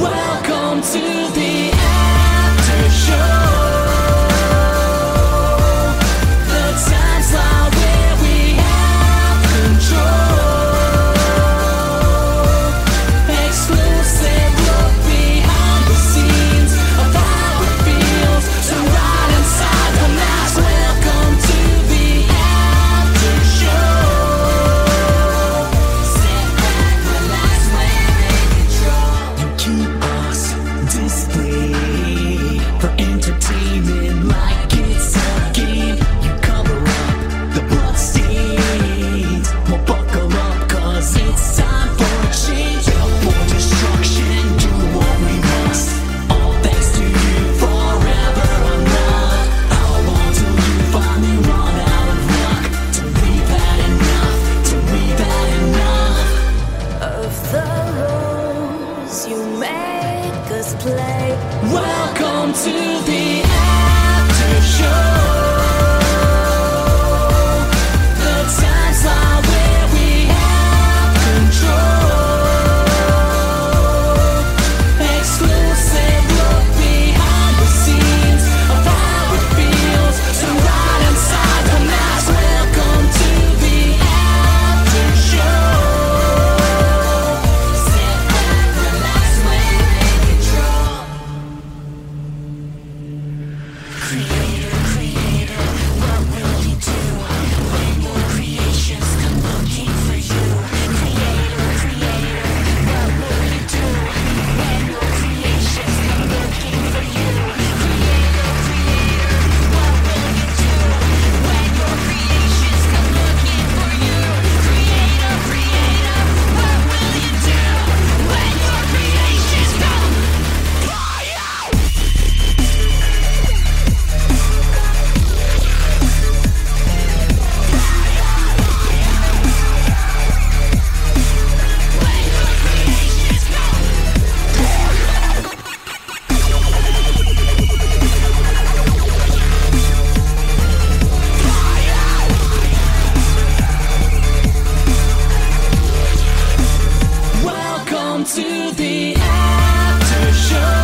Welcome to the Welcome to the after show. the after show.